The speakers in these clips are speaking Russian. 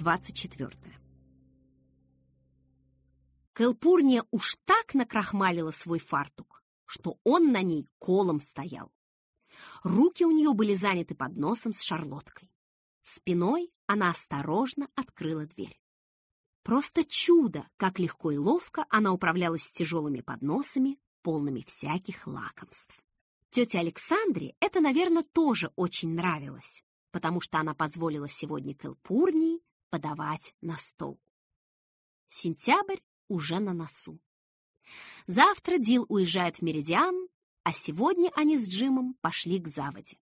Глава 24 Кэлпурния уж так накрахмалила свой фартук, что он на ней колом стоял. Руки у нее были заняты подносом с шарлоткой. Спиной она осторожно открыла дверь. Просто чудо, как легко и ловко она управлялась с тяжелыми подносами, полными всяких лакомств. Тете Александре это, наверное, тоже очень нравилось, потому что она позволила сегодня Кэлпурнии подавать на стол. Сентябрь уже на носу. Завтра Дил уезжает в Меридиан, а сегодня они с Джимом пошли к заводе.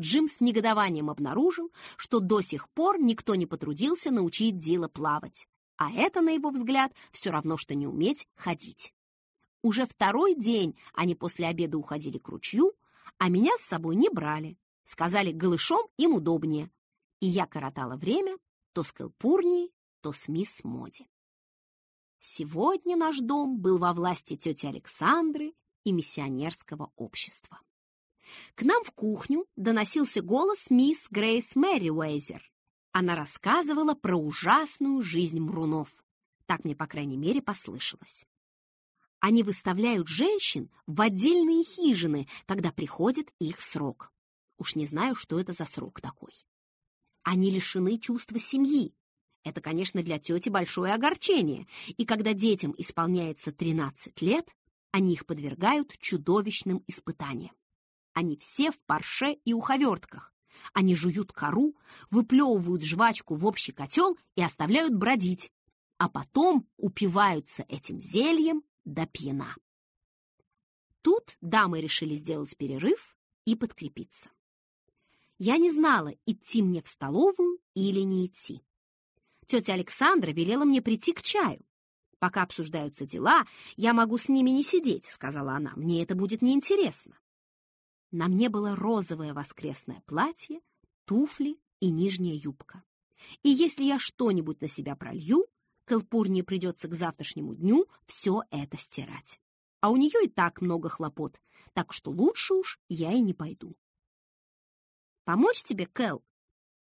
Джим с негодованием обнаружил, что до сих пор никто не потрудился научить Дила плавать, а это, на его взгляд, все равно, что не уметь ходить. Уже второй день они после обеда уходили к ручью, а меня с собой не брали. Сказали, голышом им удобнее. И я коротала время то с Кэлпурнией, то с мисс Моди. Сегодня наш дом был во власти тети Александры и миссионерского общества. К нам в кухню доносился голос мисс Грейс Мэриуэйзер. Она рассказывала про ужасную жизнь мрунов. Так мне, по крайней мере, послышалось. Они выставляют женщин в отдельные хижины, когда приходит их срок. Уж не знаю, что это за срок такой. Они лишены чувства семьи. Это, конечно, для тети большое огорчение. И когда детям исполняется 13 лет, они их подвергают чудовищным испытаниям. Они все в парше и уховертках. Они жуют кору, выплевывают жвачку в общий котел и оставляют бродить, а потом упиваются этим зельем до пьяна. Тут дамы решили сделать перерыв и подкрепиться. Я не знала, идти мне в столовую или не идти. Тетя Александра велела мне прийти к чаю. «Пока обсуждаются дела, я могу с ними не сидеть», — сказала она. «Мне это будет неинтересно». На мне было розовое воскресное платье, туфли и нижняя юбка. И если я что-нибудь на себя пролью, Кэлпурне придется к завтрашнему дню все это стирать. А у нее и так много хлопот, так что лучше уж я и не пойду. «Помочь тебе, Кэл?»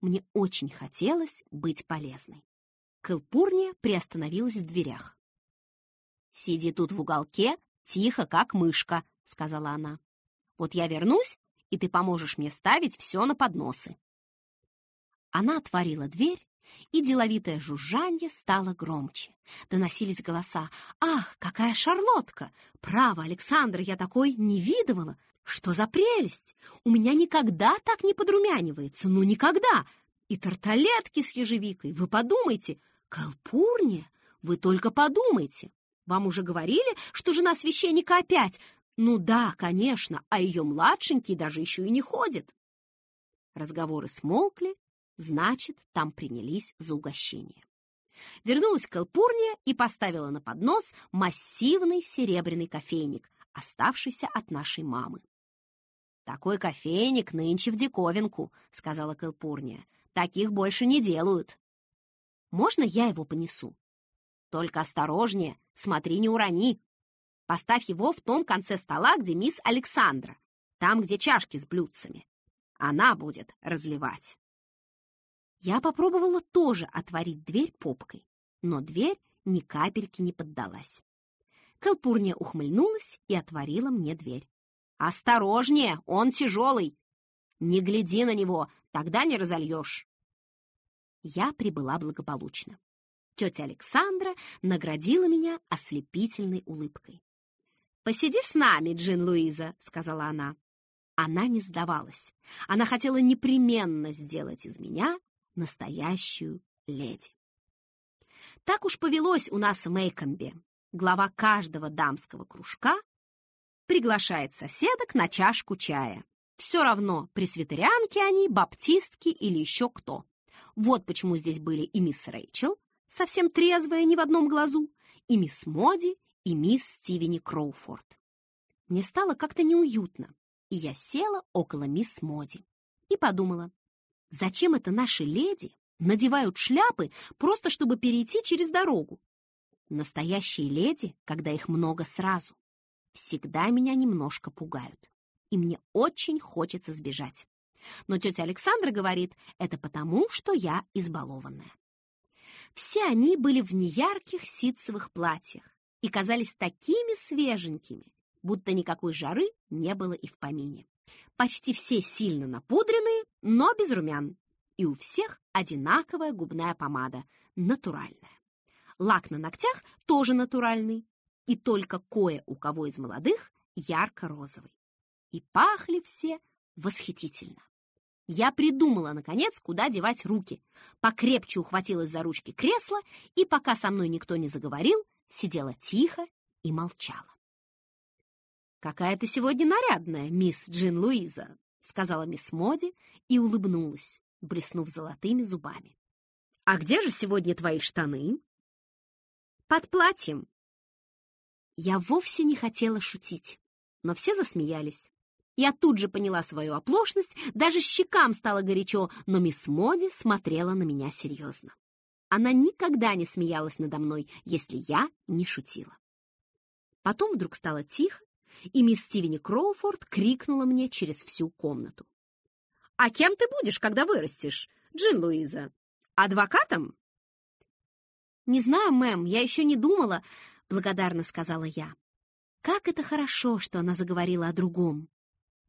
Мне очень хотелось быть полезной. Кэлпурния приостановилась в дверях. «Сиди тут в уголке, тихо, как мышка», — сказала она. «Вот я вернусь, и ты поможешь мне ставить все на подносы». Она отворила дверь, и деловитое жужжанье стало громче. Доносились голоса. «Ах, какая шарлотка! Право, Александр, я такой не видывала! Что за прелесть! У меня никогда так не подрумянивается, ну никогда! И тарталетки с ежевикой, вы подумайте! Калпурния, вы только подумайте! Вам уже говорили, что жена священника опять? Ну да, конечно, а ее младшенький даже еще и не ходит!» Разговоры смолкли, Значит, там принялись за угощение. Вернулась Калпурния и поставила на поднос массивный серебряный кофейник, оставшийся от нашей мамы. «Такой кофейник нынче в диковинку», — сказала Калпурния. «Таких больше не делают». «Можно я его понесу?» «Только осторожнее, смотри, не урони. Поставь его в том конце стола, где мисс Александра, там, где чашки с блюдцами. Она будет разливать». Я попробовала тоже отворить дверь попкой, но дверь ни капельки не поддалась. Калпурния ухмыльнулась и отворила мне дверь. «Осторожнее, он тяжелый! Не гляди на него, тогда не разольешь!» Я прибыла благополучно. Тетя Александра наградила меня ослепительной улыбкой. «Посиди с нами, Джин Луиза», — сказала она. Она не сдавалась. Она хотела непременно сделать из меня настоящую леди. Так уж повелось у нас в Мейкомбе. Глава каждого дамского кружка приглашает соседок на чашку чая. Все равно, пресвитерианки они, баптистки или еще кто. Вот почему здесь были и мисс Рэйчел, совсем трезвая, ни в одном глазу, и мисс Моди, и мисс Стивени Кроуфорд. Мне стало как-то неуютно, и я села около мисс Моди и подумала, Зачем это наши леди надевают шляпы просто чтобы перейти через дорогу? Настоящие леди, когда их много сразу, всегда меня немножко пугают. И мне очень хочется сбежать. Но тетя Александра говорит, это потому, что я избалованная. Все они были в неярких ситцевых платьях и казались такими свеженькими, будто никакой жары не было и в помине. Почти все сильно напудренные, но без румян. И у всех одинаковая губная помада, натуральная. Лак на ногтях тоже натуральный, и только кое у кого из молодых ярко-розовый. И пахли все восхитительно. Я придумала, наконец, куда девать руки. Покрепче ухватилась за ручки кресла и, пока со мной никто не заговорил, сидела тихо и молчала. «Какая ты сегодня нарядная, мисс Джин Луиза», — сказала мисс Моди и улыбнулась, блеснув золотыми зубами. «А где же сегодня твои штаны?» «Под платьем». Я вовсе не хотела шутить, но все засмеялись. Я тут же поняла свою оплошность, даже щекам стало горячо, но мисс Моди смотрела на меня серьезно. Она никогда не смеялась надо мной, если я не шутила. Потом вдруг стало тихо, и мисс Стивени Кроуфорд крикнула мне через всю комнату. «А кем ты будешь, когда вырастешь, Джин Луиза? Адвокатом?» «Не знаю, мэм, я еще не думала», — благодарно сказала я. Как это хорошо, что она заговорила о другом.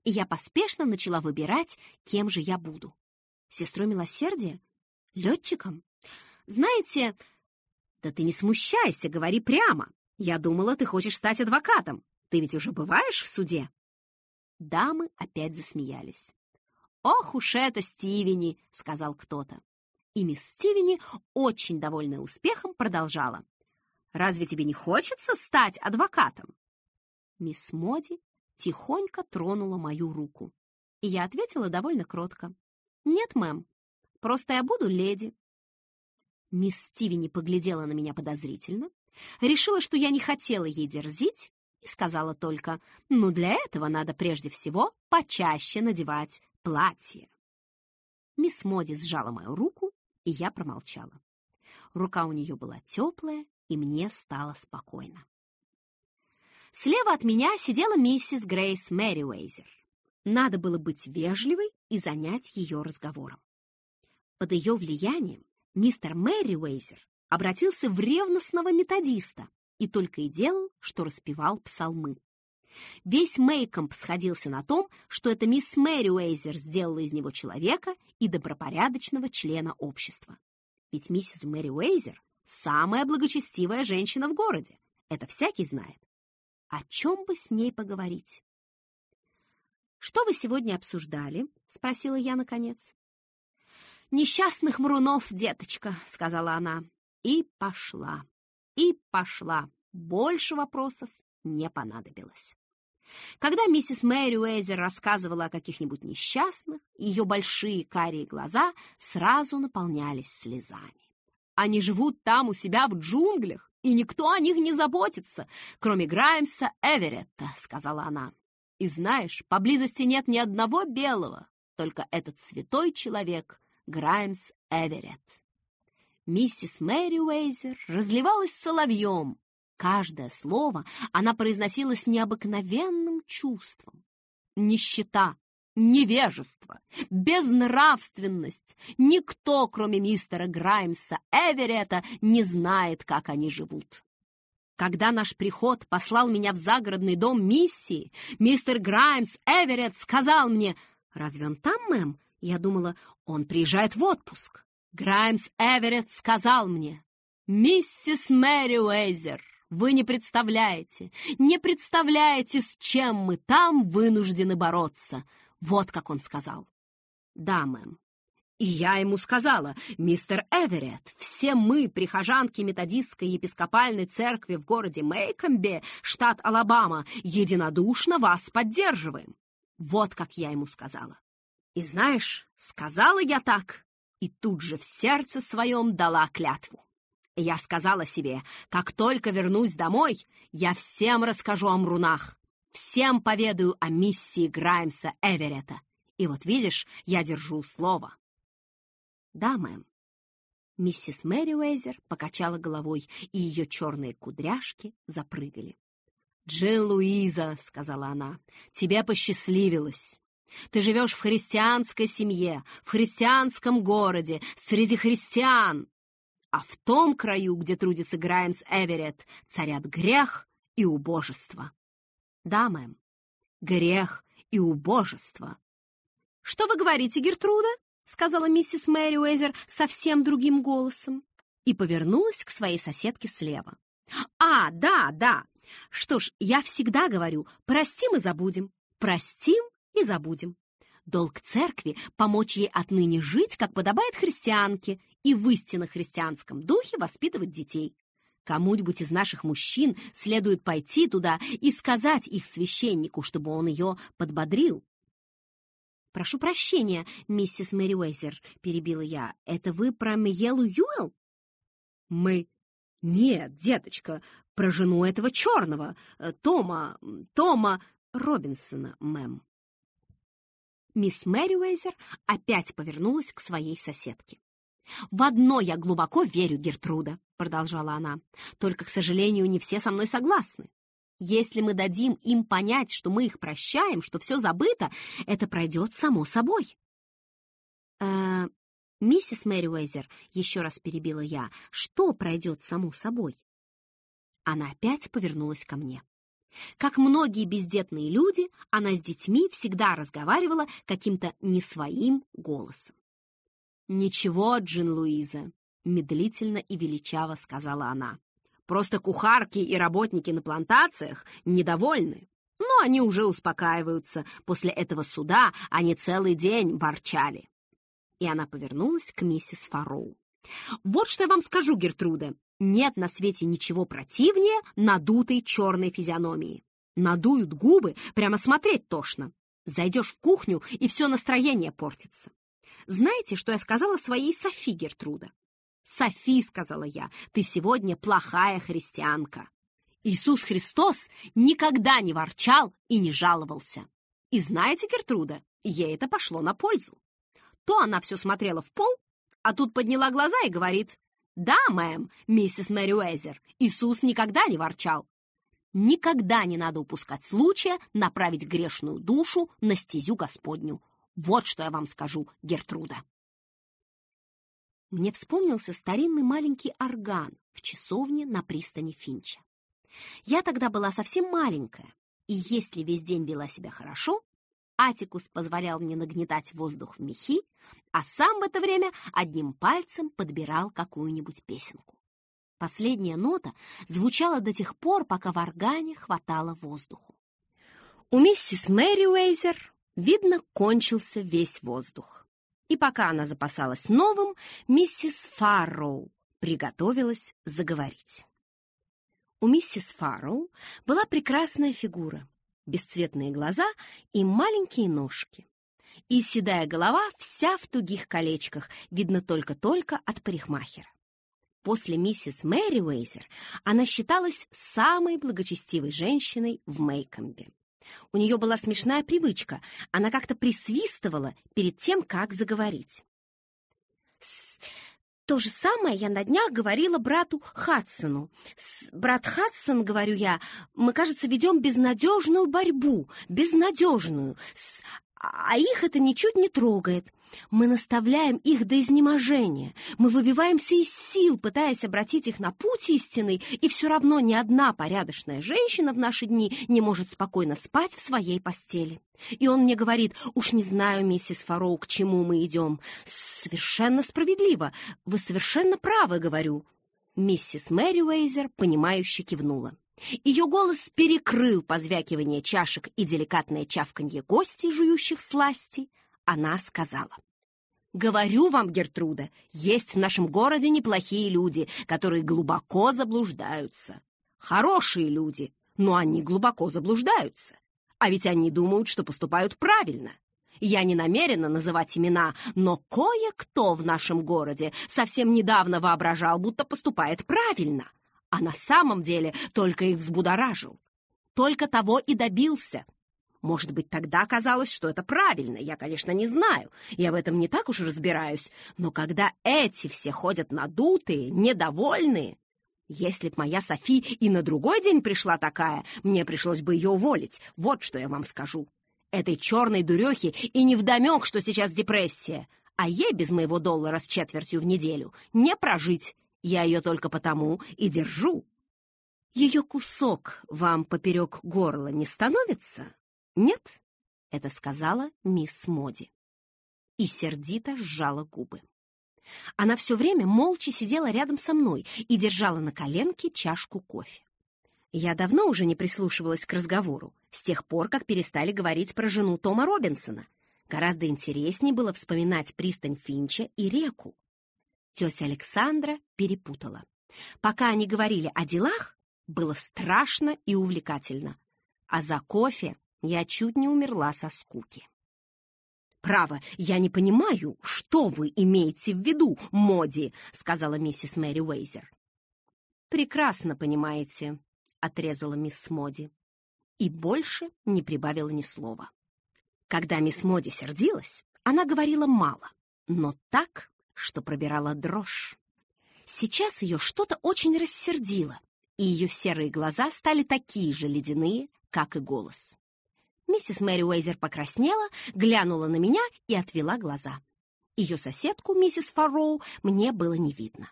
И я поспешно начала выбирать, кем же я буду. Сестрой милосердия? Летчиком? Знаете... Да ты не смущайся, говори прямо. Я думала, ты хочешь стать адвокатом. Ты ведь уже бываешь в суде?» Дамы опять засмеялись. «Ох уж это Стивени!» — сказал кто-то. И мисс Стивени, очень довольная успехом, продолжала. «Разве тебе не хочется стать адвокатом?» Мисс Моди тихонько тронула мою руку. И я ответила довольно кротко. «Нет, мэм, просто я буду леди». Мисс Стивени поглядела на меня подозрительно, решила, что я не хотела ей дерзить, и сказала только, ну, для этого надо прежде всего почаще надевать платье. Мисс Моди сжала мою руку, и я промолчала. Рука у нее была теплая, и мне стало спокойно. Слева от меня сидела миссис Грейс Мэриуэйзер. Надо было быть вежливой и занять ее разговором. Под ее влиянием мистер Мэриуэйзер обратился в ревностного методиста, и только и делал, что распевал псалмы. Весь Мейкомп сходился на том, что это мисс Мэри Уэйзер сделала из него человека и добропорядочного члена общества. Ведь миссис Мэри Уэйзер – самая благочестивая женщина в городе. Это всякий знает. О чем бы с ней поговорить? «Что вы сегодня обсуждали?» — спросила я наконец. «Несчастных мрунов, деточка», — сказала она. И пошла. И пошла. Больше вопросов не понадобилось. Когда миссис Мэри Уэйзер рассказывала о каких-нибудь несчастных, ее большие карие глаза сразу наполнялись слезами. Они живут там у себя в джунглях, и никто о них не заботится, кроме Граймса Эверетта, сказала она. И знаешь, поблизости нет ни одного белого, только этот святой человек Граймс Эверетт. Миссис Мэри Уэйзер разливалась соловьем. Каждое слово она произносила с необыкновенным чувством. Нищета, невежество, безнравственность. Никто, кроме мистера Граймса Эверетта, не знает, как они живут. Когда наш приход послал меня в загородный дом миссии, мистер Граймс Эверетт сказал мне, «Разве он там, мэм?» Я думала, он приезжает в отпуск. Граймс Эверетт сказал мне, «Миссис Мэри Уэйзер, вы не представляете, не представляете, с чем мы там вынуждены бороться». Вот как он сказал. «Да, мэм». И я ему сказала, «Мистер Эверетт, все мы, прихожанки методистской епископальной церкви в городе Мейкомбе, штат Алабама, единодушно вас поддерживаем». Вот как я ему сказала. И знаешь, сказала я так, и тут же в сердце своем дала клятву. Я сказала себе, как только вернусь домой, я всем расскажу о мрунах, всем поведаю о миссии Граймса Эверетта. И вот видишь, я держу слово. Да, мэм. Миссис Мэри Уэйзер покачала головой, и ее черные кудряшки запрыгали. «Джин Луиза», — сказала она, — «тебе посчастливилось. Ты живешь в христианской семье, в христианском городе, среди христиан. А в том краю, где трудится Граймс Эверетт, царят грех и убожество. Да, мэм, грех и убожество. Что вы говорите, Гертруда? сказала миссис Мэри Уэзер совсем другим голосом и повернулась к своей соседке слева. «А, да, да. Что ж, я всегда говорю, простим и забудем, простим и забудем. Долг церкви — помочь ей отныне жить, как подобает христианке, и в истинно христианском духе воспитывать детей. Кому-нибудь из наших мужчин следует пойти туда и сказать их священнику, чтобы он ее подбодрил. «Прошу прощения, миссис Мэри Уэйзер», — перебила я. «Это вы про Миелу Юэл?» «Мы...» «Нет, деточка, про жену этого черного, э, Тома, Тома Робинсона, мэм». Мисс Мэри Уэйзер опять повернулась к своей соседке. «В одно я глубоко верю, Гертруда», — продолжала она. «Только, к сожалению, не все со мной согласны. Если мы дадим им понять, что мы их прощаем, что все забыто, это пройдет само собой». «Э, «Миссис Мэри Уэйзер», — еще раз перебила я, — «что пройдет само собой?» Она опять повернулась ко мне. Как многие бездетные люди, она с детьми всегда разговаривала каким-то не своим голосом. «Ничего, Джин Луиза», — медлительно и величаво сказала она. «Просто кухарки и работники на плантациях недовольны. Но они уже успокаиваются. После этого суда они целый день ворчали». И она повернулась к миссис Фарроу. «Вот что я вам скажу, Гертруда. Нет на свете ничего противнее надутой черной физиономии. Надуют губы, прямо смотреть тошно. Зайдешь в кухню, и все настроение портится. Знаете, что я сказала своей Софи Гертруда? «Софи», — сказала я, — «ты сегодня плохая христианка». Иисус Христос никогда не ворчал и не жаловался. И знаете, Гертруда, ей это пошло на пользу. То она все смотрела в пол, а тут подняла глаза и говорит, «Да, мэм, миссис Мэри Уэзер, Иисус никогда не ворчал». Никогда не надо упускать случая направить грешную душу на стезю Господню. Вот что я вам скажу, Гертруда. Мне вспомнился старинный маленький орган в часовне на пристани Финча. Я тогда была совсем маленькая, и если весь день вела себя хорошо, Атикус позволял мне нагнетать воздух в мехи, а сам в это время одним пальцем подбирал какую-нибудь песенку. Последняя нота звучала до тех пор, пока в органе хватало воздуху. У миссис Мэри Уэйзер Видно, кончился весь воздух. И пока она запасалась новым, миссис Фарроу приготовилась заговорить. У миссис Фарроу была прекрасная фигура, бесцветные глаза и маленькие ножки. И седая голова вся в тугих колечках, видно только-только от парикмахера. После миссис Мэри Уэйзер она считалась самой благочестивой женщиной в Мейкомбе. У нее была смешная привычка. Она как-то присвистывала перед тем, как заговорить. То же самое я на днях говорила брату Хадсону. Брат Хадсон, говорю я, мы, кажется, ведем безнадежную борьбу, безнадежную. А их это ничуть не трогает. Мы наставляем их до изнеможения. Мы выбиваемся из сил, пытаясь обратить их на путь истинный, и все равно ни одна порядочная женщина в наши дни не может спокойно спать в своей постели. И он мне говорит, уж не знаю, миссис Фароу, к чему мы идем. Совершенно справедливо. Вы совершенно правы, говорю. Миссис Мэри Уэйзер, понимающе кивнула. Ее голос перекрыл позвякивание чашек и деликатное чавканье гостей, жующих сласти. Она сказала. «Говорю вам, Гертруда, есть в нашем городе неплохие люди, которые глубоко заблуждаются. Хорошие люди, но они глубоко заблуждаются. А ведь они думают, что поступают правильно. Я не намерена называть имена, но кое-кто в нашем городе совсем недавно воображал, будто поступает правильно, а на самом деле только их взбудоражил. Только того и добился. Может быть, тогда казалось, что это правильно, я, конечно, не знаю, я в этом не так уж разбираюсь, но когда эти все ходят надутые, недовольные... Если б моя Софи и на другой день пришла такая, мне пришлось бы ее уволить, вот что я вам скажу. Этой черной дурехи и невдомек, что сейчас депрессия. А ей без моего доллара с четвертью в неделю не прожить. Я ее только потому и держу. Ее кусок вам поперек горла не становится? Нет? Это сказала мисс Моди. И сердито сжала губы. Она все время молча сидела рядом со мной и держала на коленке чашку кофе. Я давно уже не прислушивалась к разговору, с тех пор, как перестали говорить про жену Тома Робинсона. Гораздо интереснее было вспоминать пристань Финча и реку. Тетя Александра перепутала. Пока они говорили о делах, было страшно и увлекательно. А за кофе я чуть не умерла со скуки. «Право, я не понимаю, что вы имеете в виду, Моди», — сказала миссис Мэри Уэйзер. «Прекрасно понимаете», — отрезала мисс Моди. И больше не прибавила ни слова. Когда мисс Моди сердилась, она говорила мало, но так, что пробирала дрожь. Сейчас ее что-то очень рассердило, и ее серые глаза стали такие же ледяные, как и голос. Миссис Мэри Уэйзер покраснела, глянула на меня и отвела глаза. Ее соседку, миссис Фарроу, мне было не видно.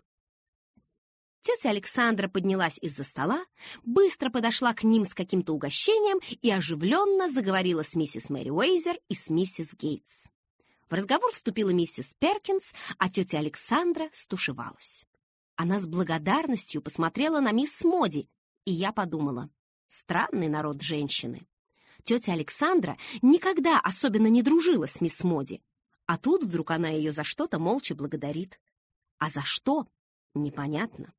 Тетя Александра поднялась из-за стола, быстро подошла к ним с каким-то угощением и оживленно заговорила с миссис Мэри Уэйзер и с миссис Гейтс. В разговор вступила миссис Перкинс, а тетя Александра стушевалась. Она с благодарностью посмотрела на мисс Моди, и я подумала, странный народ женщины. Тетя Александра никогда особенно не дружила с мисс Моди, а тут вдруг она ее за что-то молча благодарит. А за что? Непонятно.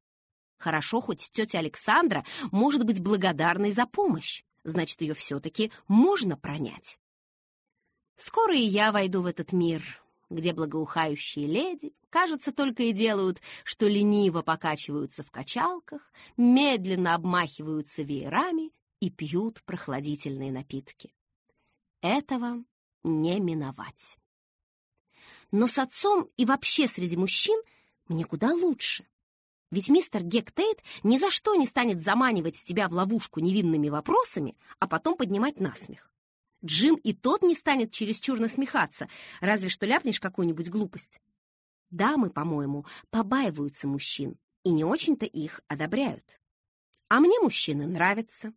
Хорошо, хоть тетя Александра может быть благодарной за помощь, значит, ее все-таки можно пронять. Скоро и я войду в этот мир, где благоухающие леди, кажется, только и делают, что лениво покачиваются в качалках, медленно обмахиваются веерами и пьют прохладительные напитки. Этого не миновать. Но с отцом и вообще среди мужчин мне куда лучше. Ведь мистер Гектейт ни за что не станет заманивать тебя в ловушку невинными вопросами, а потом поднимать насмех. Джим и тот не станет чересчур насмехаться, разве что ляпнешь какую-нибудь глупость. Дамы, по-моему, побаиваются мужчин и не очень-то их одобряют. А мне мужчины нравятся.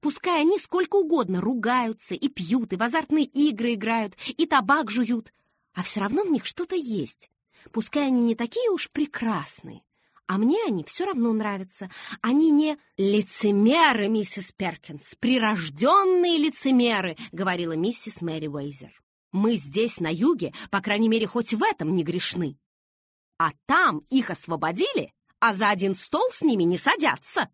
Пускай они сколько угодно ругаются и пьют, и в азартные игры играют, и табак жуют, а все равно в них что-то есть. Пускай они не такие уж прекрасные, а мне они все равно нравятся. Они не лицемеры, миссис Перкинс, прирожденные лицемеры, говорила миссис Мэри Уэйзер. Мы здесь, на юге, по крайней мере, хоть в этом не грешны. А там их освободили, а за один стол с ними не садятся.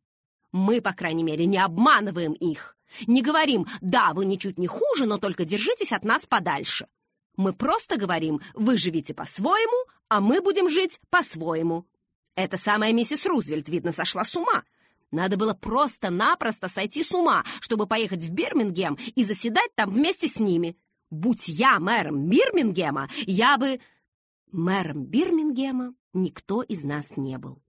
Мы, по крайней мере, не обманываем их. Не говорим «да, вы ничуть не хуже, но только держитесь от нас подальше». Мы просто говорим «вы живите по-своему, а мы будем жить по-своему». Эта самая миссис Рузвельт, видно, сошла с ума. Надо было просто-напросто сойти с ума, чтобы поехать в Бирмингем и заседать там вместе с ними. Будь я мэром Бирмингема, я бы... Мэром Бирмингема никто из нас не был.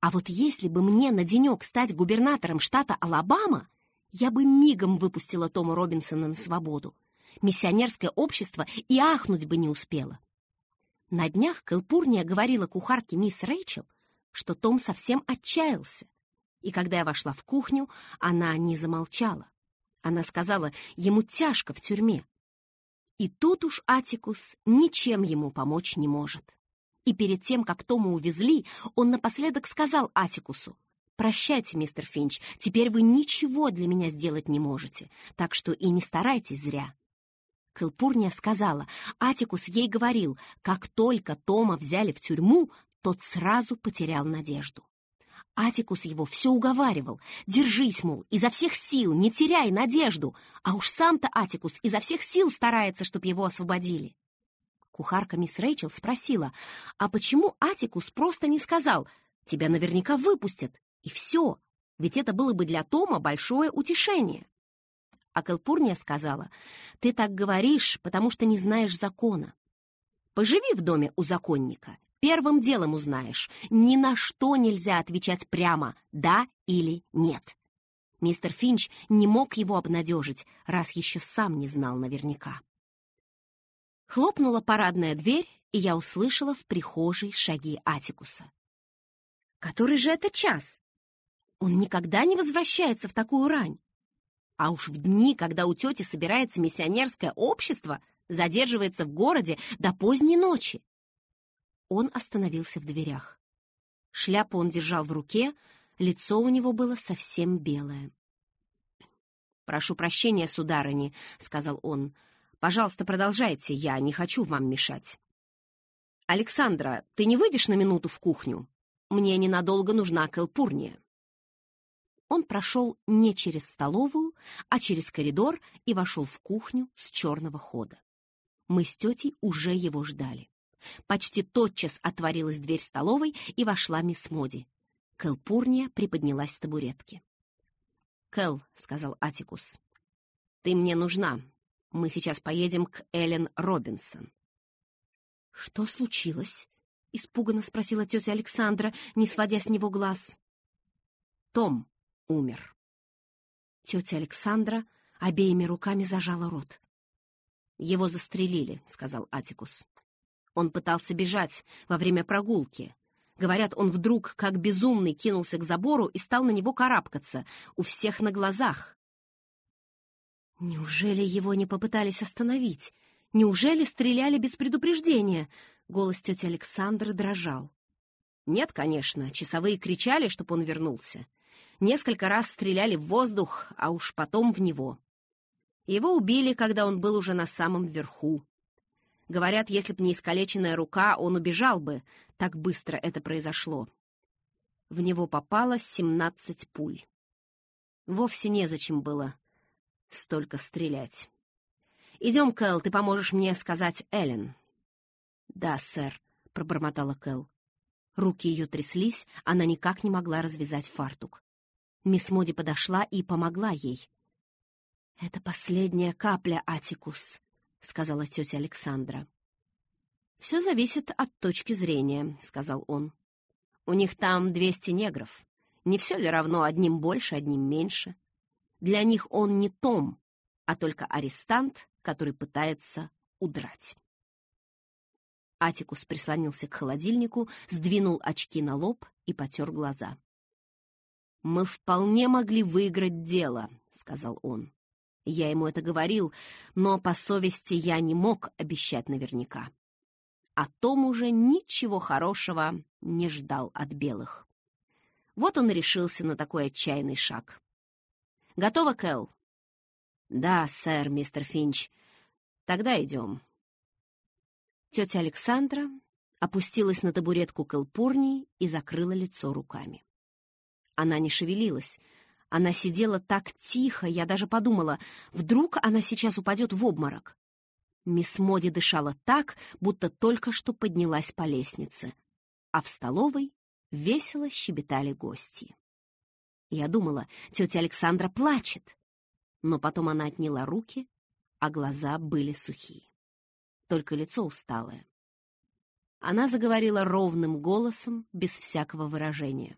А вот если бы мне на денек стать губернатором штата Алабама, я бы мигом выпустила Тома Робинсона на свободу. Миссионерское общество и ахнуть бы не успело. На днях Кэлпурния говорила кухарке мисс Рэйчел, что Том совсем отчаялся. И когда я вошла в кухню, она не замолчала. Она сказала, ему тяжко в тюрьме. И тут уж Атикус ничем ему помочь не может. И перед тем, как Тома увезли, он напоследок сказал Атикусу, «Прощайте, мистер Финч, теперь вы ничего для меня сделать не можете, так что и не старайтесь зря». Кэлпурния сказала, Атикус ей говорил, как только Тома взяли в тюрьму, тот сразу потерял надежду. Атикус его все уговаривал. Держись, мол, изо всех сил, не теряй надежду. А уж сам-то Атикус изо всех сил старается, чтоб его освободили. Кухарка мисс Рэйчел спросила, а почему Атикус просто не сказал, тебя наверняка выпустят, и все, ведь это было бы для Тома большое утешение. А Кэлпурния сказала, ты так говоришь, потому что не знаешь закона. Поживи в доме у законника, первым делом узнаешь, ни на что нельзя отвечать прямо «да» или «нет». Мистер Финч не мог его обнадежить, раз еще сам не знал наверняка. Хлопнула парадная дверь, и я услышала в прихожей шаги Атикуса. «Который же это час? Он никогда не возвращается в такую рань. А уж в дни, когда у тети собирается миссионерское общество, задерживается в городе до поздней ночи». Он остановился в дверях. Шляпу он держал в руке, лицо у него было совсем белое. «Прошу прощения, сударыни», — сказал он, — Пожалуйста, продолжайте, я не хочу вам мешать. Александра, ты не выйдешь на минуту в кухню? Мне ненадолго нужна кэлпурния. Он прошел не через столовую, а через коридор и вошел в кухню с черного хода. Мы с тетей уже его ждали. Почти тотчас отворилась дверь столовой, и вошла мисс Моди. Кэлпурния приподнялась с табуретки. «Кэл», — сказал Атикус, — «ты мне нужна. Мы сейчас поедем к Эллен Робинсон». «Что случилось?» — испуганно спросила тетя Александра, не сводя с него глаз. «Том умер». Тетя Александра обеими руками зажала рот. «Его застрелили», — сказал Атикус. «Он пытался бежать во время прогулки. Говорят, он вдруг, как безумный, кинулся к забору и стал на него карабкаться, у всех на глазах. Неужели его не попытались остановить? Неужели стреляли без предупреждения? Голос тети Александры дрожал. Нет, конечно, часовые кричали, чтобы он вернулся. Несколько раз стреляли в воздух, а уж потом в него. Его убили, когда он был уже на самом верху. Говорят, если б не искалеченная рука, он убежал бы. Так быстро это произошло. В него попало семнадцать пуль. Вовсе незачем было столько стрелять. «Идем, Кэл, ты поможешь мне сказать Эллен». «Да, сэр», — пробормотала Кэл. Руки ее тряслись, она никак не могла развязать фартук. Мисс Моди подошла и помогла ей. «Это последняя капля, Атикус», — сказала тетя Александра. «Все зависит от точки зрения», — сказал он. «У них там двести негров. Не все ли равно одним больше, одним меньше? Для них он не Том, а только арестант, который пытается удрать. Атикус прислонился к холодильнику, сдвинул очки на лоб и потер глаза. «Мы вполне могли выиграть дело», — сказал он. Я ему это говорил, но по совести я не мог обещать наверняка. А Том уже ничего хорошего не ждал от белых. Вот он решился на такой отчаянный шаг. Готова, Кэл?» «Да, сэр, мистер Финч. Тогда идем». Тетя Александра опустилась на табуретку Кэлпурни и закрыла лицо руками. Она не шевелилась. Она сидела так тихо, я даже подумала, вдруг она сейчас упадет в обморок. Мисс Моди дышала так, будто только что поднялась по лестнице, а в столовой весело щебетали гости. Я думала, тетя Александра плачет. Но потом она отняла руки, а глаза были сухие. Только лицо усталое. Она заговорила ровным голосом, без всякого выражения.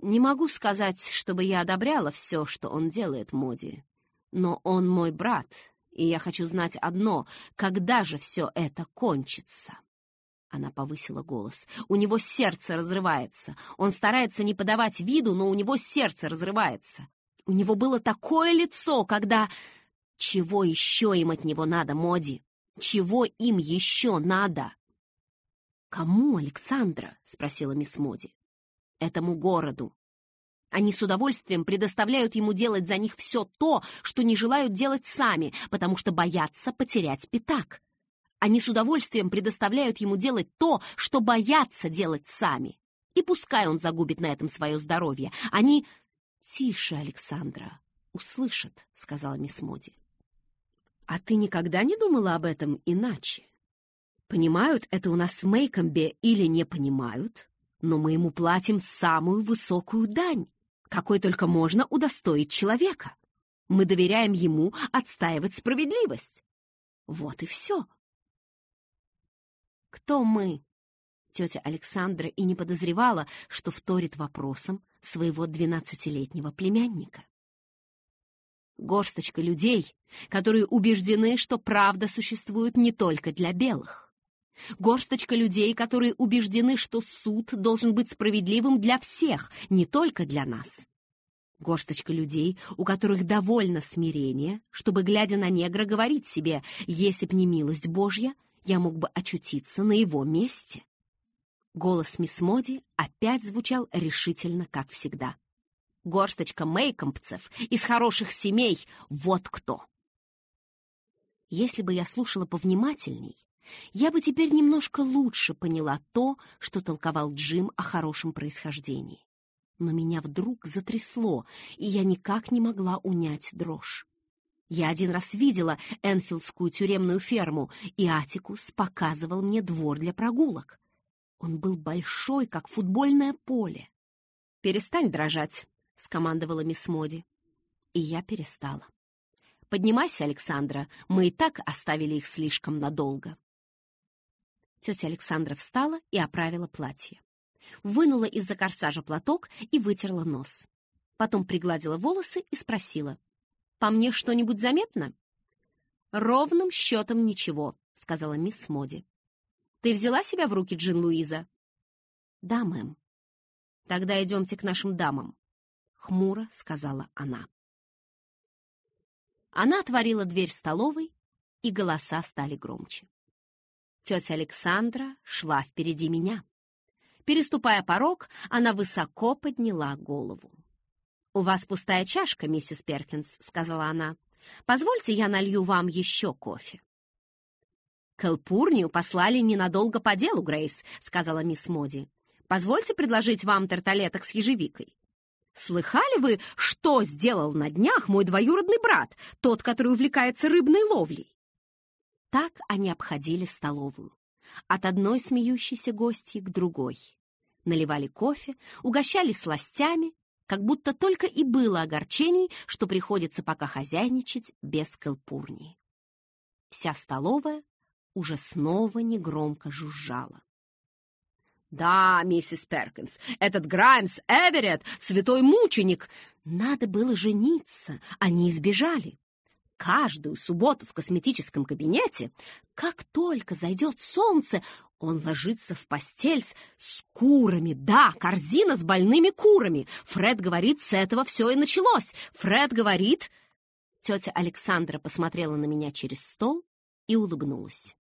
«Не могу сказать, чтобы я одобряла все, что он делает, Моди. Но он мой брат, и я хочу знать одно — когда же все это кончится?» Она повысила голос. «У него сердце разрывается. Он старается не подавать виду, но у него сердце разрывается. У него было такое лицо, когда... Чего еще им от него надо, Моди? Чего им еще надо?» «Кому, Александра?» — спросила мисс Моди. «Этому городу. Они с удовольствием предоставляют ему делать за них все то, что не желают делать сами, потому что боятся потерять пятак. Они с удовольствием предоставляют ему делать то, что боятся делать сами. И пускай он загубит на этом свое здоровье. Они... «Тише, Александра, услышат», — сказала мисс Моди. «А ты никогда не думала об этом иначе? Понимают это у нас в Мейкомбе или не понимают, но мы ему платим самую высокую дань, какой только можно удостоить человека. Мы доверяем ему отстаивать справедливость. Вот и все. «Кто мы?» Тетя Александра и не подозревала, что вторит вопросом своего двенадцатилетнего племянника. Горсточка людей, которые убеждены, что правда существует не только для белых. Горсточка людей, которые убеждены, что суд должен быть справедливым для всех, не только для нас. Горсточка людей, у которых довольно смирения, чтобы, глядя на негра, говорить себе, если б не милость Божья, я мог бы очутиться на его месте. Голос мисс Моди опять звучал решительно, как всегда. Горсточка мейкомпцев из хороших семей — вот кто! Если бы я слушала повнимательней, я бы теперь немножко лучше поняла то, что толковал Джим о хорошем происхождении но меня вдруг затрясло, и я никак не могла унять дрожь. Я один раз видела Энфилдскую тюремную ферму, и Атикус показывал мне двор для прогулок. Он был большой, как футбольное поле. «Перестань дрожать», — скомандовала мисс Моди. И я перестала. «Поднимайся, Александра, мы и так оставили их слишком надолго». Тетя Александра встала и оправила платье вынула из-за корсажа платок и вытерла нос. Потом пригладила волосы и спросила. «По мне что-нибудь заметно?» «Ровным счетом ничего», — сказала мисс Моди. «Ты взяла себя в руки, Джин Луиза?» «Да, мэм». «Тогда идемте к нашим дамам», — хмуро сказала она. Она отворила дверь столовой, и голоса стали громче. Тетя Александра шла впереди меня. Переступая порог, она высоко подняла голову. «У вас пустая чашка, миссис Перкинс», — сказала она. «Позвольте, я налью вам еще кофе». «Кэлпурнию послали ненадолго по делу, Грейс», — сказала мисс Моди. «Позвольте предложить вам тарталеток с ежевикой». «Слыхали вы, что сделал на днях мой двоюродный брат, тот, который увлекается рыбной ловлей?» Так они обходили столовую. От одной смеющейся гости к другой наливали кофе, угощали сластями, как будто только и было огорчений, что приходится пока хозяйничать без калпурнии. Вся столовая уже снова негромко жужжала. «Да, миссис Перкинс, этот Граймс Эверетт — святой мученик! Надо было жениться, они избежали каждую субботу в косметическом кабинете, как только зайдет солнце, он ложится в постель с, с курами. Да, корзина с больными курами. Фред говорит, с этого все и началось. Фред говорит... Тетя Александра посмотрела на меня через стол и улыбнулась.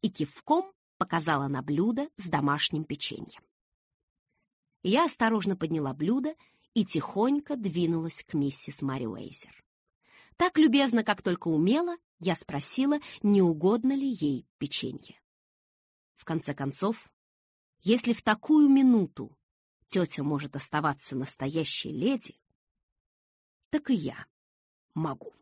И кивком показала на блюдо с домашним печеньем. Я осторожно подняла блюдо и тихонько двинулась к миссис Мари Уэйзер. Так любезно, как только умела, я спросила, не угодно ли ей печенье. В конце концов, если в такую минуту тетя может оставаться настоящей леди, так и я могу.